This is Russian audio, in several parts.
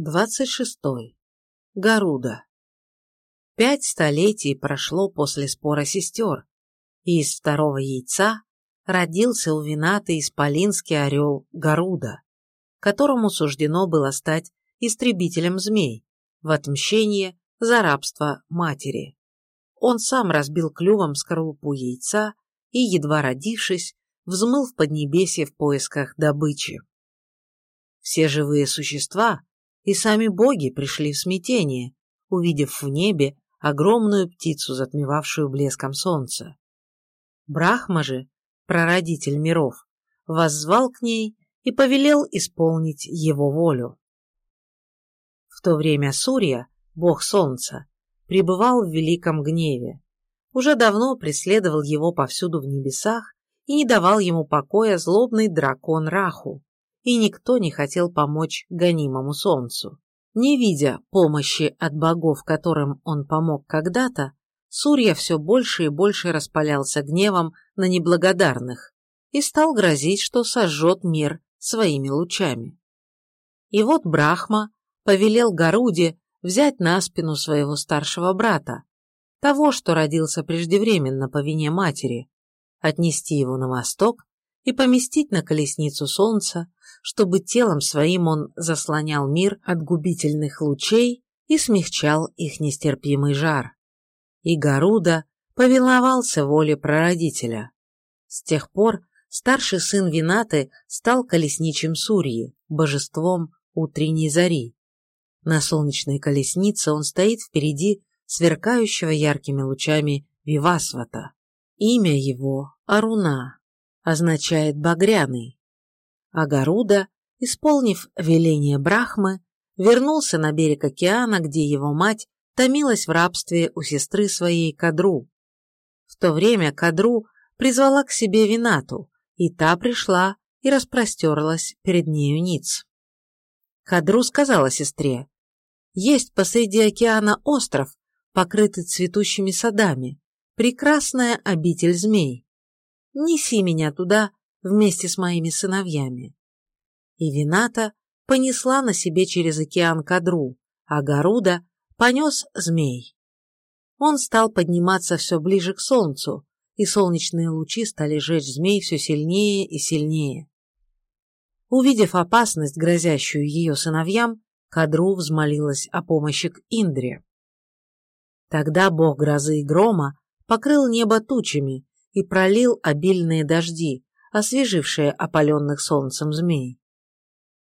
26. Гаруда. Пять столетий прошло после спора сестер, и из второго яйца родился у винатый исполинский орел Гаруда, которому суждено было стать истребителем змей в отмщение за рабство матери. Он сам разбил клювом скорлупу яйца и, едва родившись, взмыл в Поднебесье в поисках добычи. Все живые существа, и сами боги пришли в смятение, увидев в небе огромную птицу, затмевавшую блеском солнца. Брахма же, прародитель миров, воззвал к ней и повелел исполнить его волю. В то время Сурья, бог солнца, пребывал в великом гневе. Уже давно преследовал его повсюду в небесах и не давал ему покоя злобный дракон Раху, и никто не хотел помочь гонимому солнцу. Не видя помощи от богов, которым он помог когда-то, Сурья все больше и больше распалялся гневом на неблагодарных и стал грозить, что сожжет мир своими лучами. И вот Брахма повелел Гаруде взять на спину своего старшего брата, того, что родился преждевременно по вине матери, отнести его на восток и поместить на колесницу солнца, чтобы телом своим он заслонял мир от губительных лучей и смягчал их нестерпимый жар. И Гаруда повиновался воле прародителя. С тех пор старший сын Винаты стал колесничим Сурьи, божеством утренней зари. На солнечной колеснице он стоит впереди сверкающего яркими лучами Вивасвата. Имя его – Аруна, означает «багряный». А Гаруда, исполнив веление Брахмы, вернулся на берег океана, где его мать томилась в рабстве у сестры своей Кадру. В то время Кадру призвала к себе Винату, и та пришла и распростерлась перед нею ниц. Кадру сказала сестре, «Есть посреди океана остров, покрытый цветущими садами, прекрасная обитель змей неси меня туда вместе с моими сыновьями. И Вината понесла на себе через океан кадру, а Гаруда понес змей. Он стал подниматься все ближе к солнцу, и солнечные лучи стали жечь змей все сильнее и сильнее. Увидев опасность, грозящую ее сыновьям, Кадру взмолилась о помощи к Индре. Тогда бог грозы и грома покрыл небо тучами, и пролил обильные дожди, освежившие опаленных солнцем змей.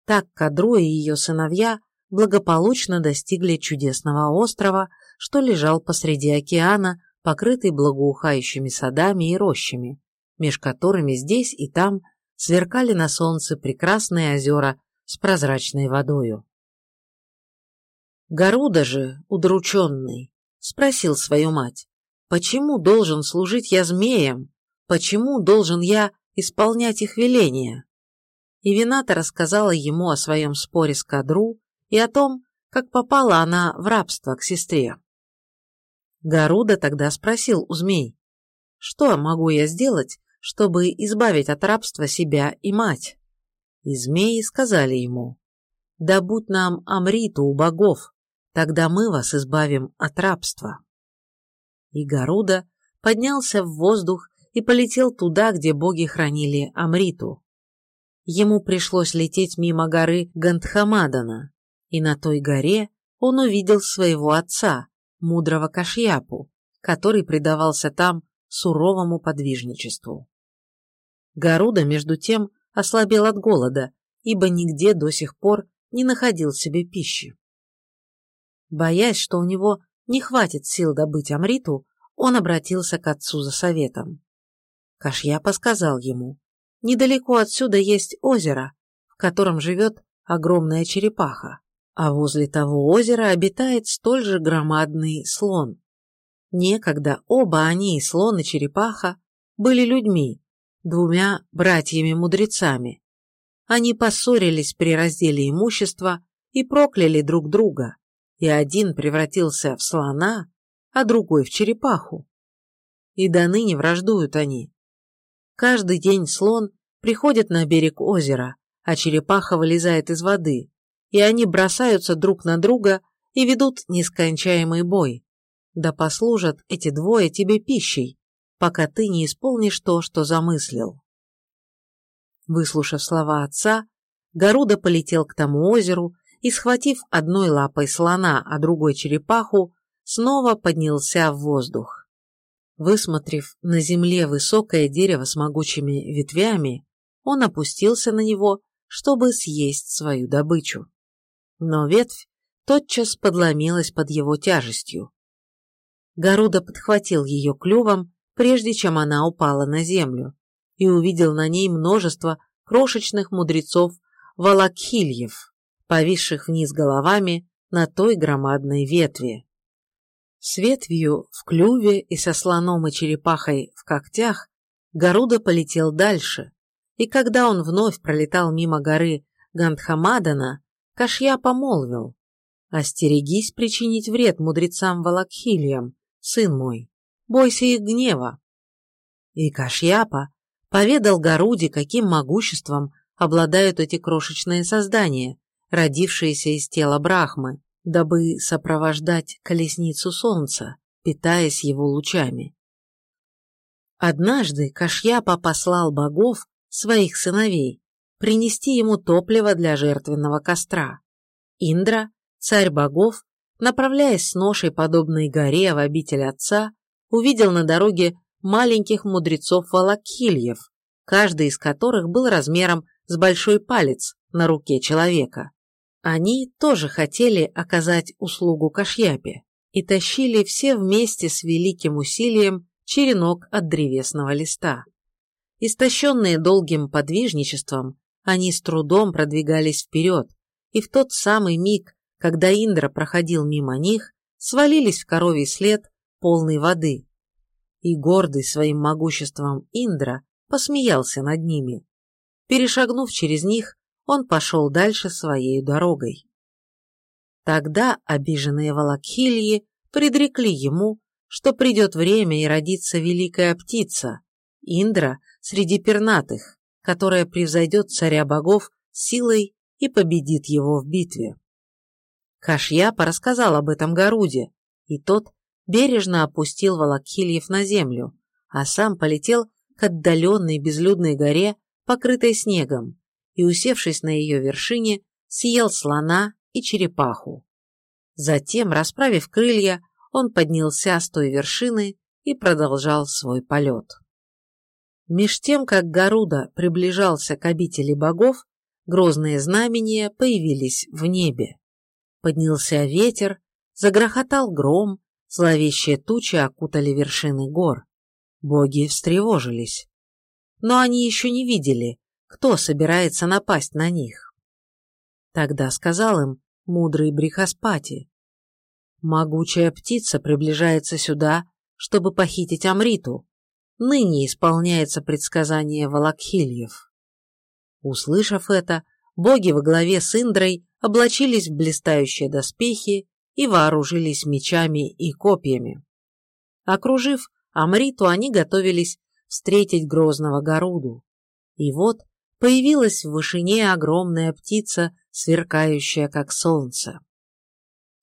Так Кадру и ее сыновья благополучно достигли чудесного острова, что лежал посреди океана, покрытый благоухающими садами и рощами, меж которыми здесь и там сверкали на солнце прекрасные озера с прозрачной водою. Гаруда же, удрученный, спросил свою мать, Почему должен служить я змеям? Почему должен я исполнять их веления? И Вината рассказала ему о своем споре с Кадру и о том, как попала она в рабство к сестре. Гаруда тогда спросил у змей, что могу я сделать, чтобы избавить от рабства себя и мать? И змеи сказали ему, да будь нам Амриту у богов, тогда мы вас избавим от рабства и Гаруда поднялся в воздух и полетел туда, где боги хранили Амриту. Ему пришлось лететь мимо горы Гандхамадана, и на той горе он увидел своего отца, мудрого Кашьяпу, который предавался там суровому подвижничеству. Гаруда, между тем, ослабел от голода, ибо нигде до сих пор не находил себе пищи. Боясь, что у него не хватит сил добыть Амриту, он обратился к отцу за советом. Кашьяпа сказал ему, недалеко отсюда есть озеро, в котором живет огромная черепаха, а возле того озера обитает столь же громадный слон. Некогда оба они, и слон, и черепаха, были людьми, двумя братьями-мудрецами. Они поссорились при разделе имущества и прокляли друг друга, и один превратился в слона, а другой в черепаху. И до ныне враждуют они. Каждый день слон приходит на берег озера, а черепаха вылезает из воды, и они бросаются друг на друга и ведут нескончаемый бой. Да послужат эти двое тебе пищей, пока ты не исполнишь то, что замыслил. Выслушав слова отца, Гаруда полетел к тому озеру и, схватив одной лапой слона, а другой черепаху, снова поднялся в воздух. Высмотрев на земле высокое дерево с могучими ветвями, он опустился на него, чтобы съесть свою добычу. Но ветвь тотчас подломилась под его тяжестью. Гаруда подхватил ее клювом, прежде чем она упала на землю, и увидел на ней множество крошечных мудрецов Валакхильев, повисших вниз головами на той громадной ветви. С ветвью в клюве и со слоном и черепахой в когтях Гаруда полетел дальше, и когда он вновь пролетал мимо горы Гандхамадана, Кашья помолвил, «Остерегись причинить вред мудрецам Валакхильям, сын мой, бойся их гнева». И Кашьяпа поведал Гаруде, каким могуществом обладают эти крошечные создания, родившиеся из тела Брахмы, дабы сопровождать колесницу солнца, питаясь его лучами. Однажды Кашьяпа послал богов, своих сыновей, принести ему топливо для жертвенного костра. Индра, царь богов, направляясь с ношей, подобной горе в обитель отца, увидел на дороге маленьких мудрецов-волокхильев, каждый из которых был размером с большой палец на руке человека. Они тоже хотели оказать услугу Кашьяпе и тащили все вместе с великим усилием черенок от древесного листа. Истощенные долгим подвижничеством, они с трудом продвигались вперед, и в тот самый миг, когда Индра проходил мимо них, свалились в коровий след полной воды. И гордый своим могуществом Индра посмеялся над ними. Перешагнув через них, он пошел дальше своей дорогой. Тогда обиженные Валакхильи предрекли ему, что придет время и родится великая птица, Индра среди пернатых, которая превзойдет царя богов силой и победит его в битве. Кашьяпа рассказал об этом Гаруде, и тот бережно опустил Валакхильев на землю, а сам полетел к отдаленной безлюдной горе, покрытой снегом, и, усевшись на ее вершине, съел слона и черепаху. Затем, расправив крылья, он поднялся с той вершины и продолжал свой полет. Меж тем, как Гаруда приближался к обители богов, грозные знамения появились в небе. Поднялся ветер, загрохотал гром, зловещие тучи окутали вершины гор. Боги встревожились. Но они еще не видели, кто собирается напасть на них. Тогда сказал им мудрый Брихаспати. Могучая птица приближается сюда, чтобы похитить Амриту. Ныне исполняется предсказание Валакхильев. Услышав это, боги во главе с Индрой облачились в блистающие доспехи и вооружились мечами и копьями. Окружив Амриту, они готовились встретить грозного Гаруду. И вот появилась в вышине огромная птица, сверкающая как солнце.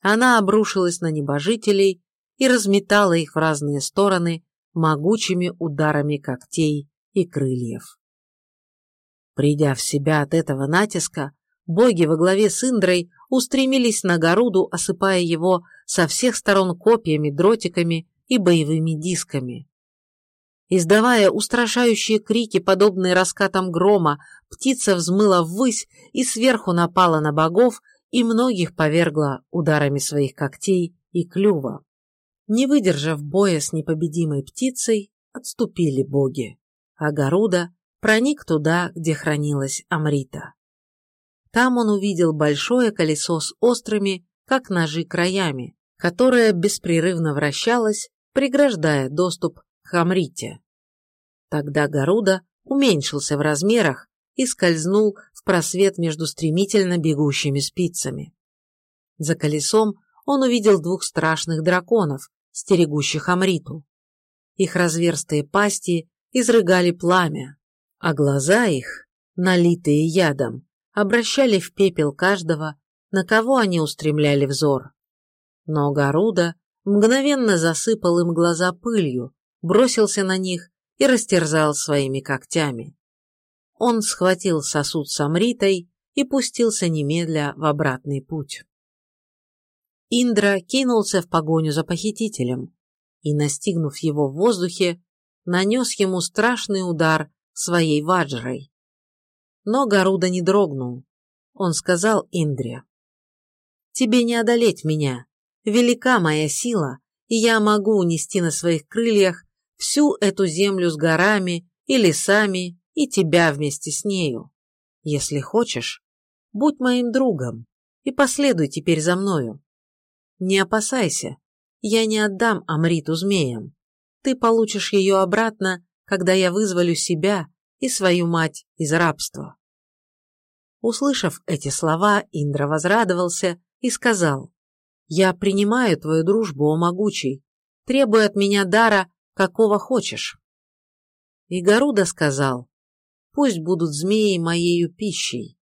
Она обрушилась на небожителей и разметала их в разные стороны могучими ударами когтей и крыльев. Придя в себя от этого натиска, боги во главе с Индрой устремились на Горуду, осыпая его со всех сторон копьями, дротиками и боевыми дисками. Издавая устрашающие крики, подобные раскатам грома, птица взмыла ввысь и сверху напала на богов и многих повергла ударами своих когтей и клюва. Не выдержав боя с непобедимой птицей, отступили боги, а Гаруда проник туда, где хранилась Амрита. Там он увидел большое колесо с острыми, как ножи, краями, которое беспрерывно вращалось, преграждая доступ Хамрите. Тогда Гаруда уменьшился в размерах и скользнул в просвет между стремительно бегущими спицами. За колесом он увидел двух страшных драконов, стерегущих Амриту. Их разверстые пасти изрыгали пламя, а глаза их, налитые ядом, обращали в пепел каждого, на кого они устремляли взор. Но Гаруда мгновенно засыпал им глаза пылью, бросился на них и растерзал своими когтями. Он схватил сосуд с амритой и пустился немедля в обратный путь. Индра кинулся в погоню за похитителем и, настигнув его в воздухе, нанес ему страшный удар своей ваджрой. Но Гаруда не дрогнул. Он сказал Индре, «Тебе не одолеть меня. Велика моя сила, и я могу унести на своих крыльях всю эту землю с горами и лесами и тебя вместе с нею. Если хочешь, будь моим другом и последуй теперь за мною. Не опасайся, я не отдам Амриту змеям. Ты получишь ее обратно, когда я вызволю себя и свою мать из рабства. Услышав эти слова, Индра возрадовался и сказал, «Я принимаю твою дружбу, о могучий, требуй от меня дара, какого хочешь». И Гаруда сказал, «Пусть будут змеи моею пищей».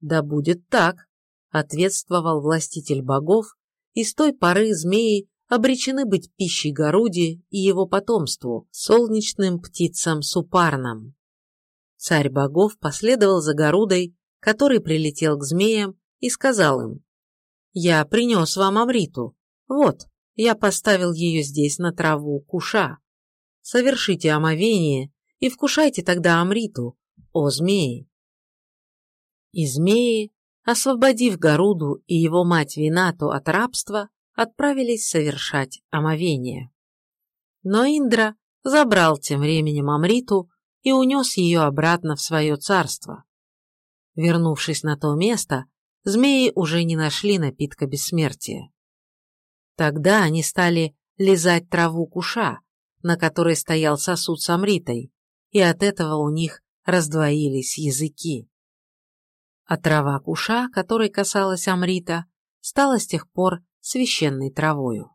«Да будет так», — ответствовал властитель богов и с той поры змеи обречены быть пищей Горуди и его потомству, солнечным птицам Супарнам. Царь богов последовал за Горудой, который прилетел к змеям и сказал им, «Я принес вам Амриту. Вот, я поставил ее здесь на траву куша. Совершите омовение и вкушайте тогда Амриту, о змеи». И змеи, освободив Горуду и его мать Винату от рабства, отправились совершать омовение. Но Индра забрал тем временем Амриту и унес ее обратно в свое царство. Вернувшись на то место, змеи уже не нашли напитка бессмертия. Тогда они стали лизать траву куша, на которой стоял сосуд с Амритой, и от этого у них раздвоились языки а трава куша, которой касалась Амрита, стала с тех пор священной травою.